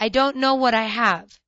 I don't know what I have.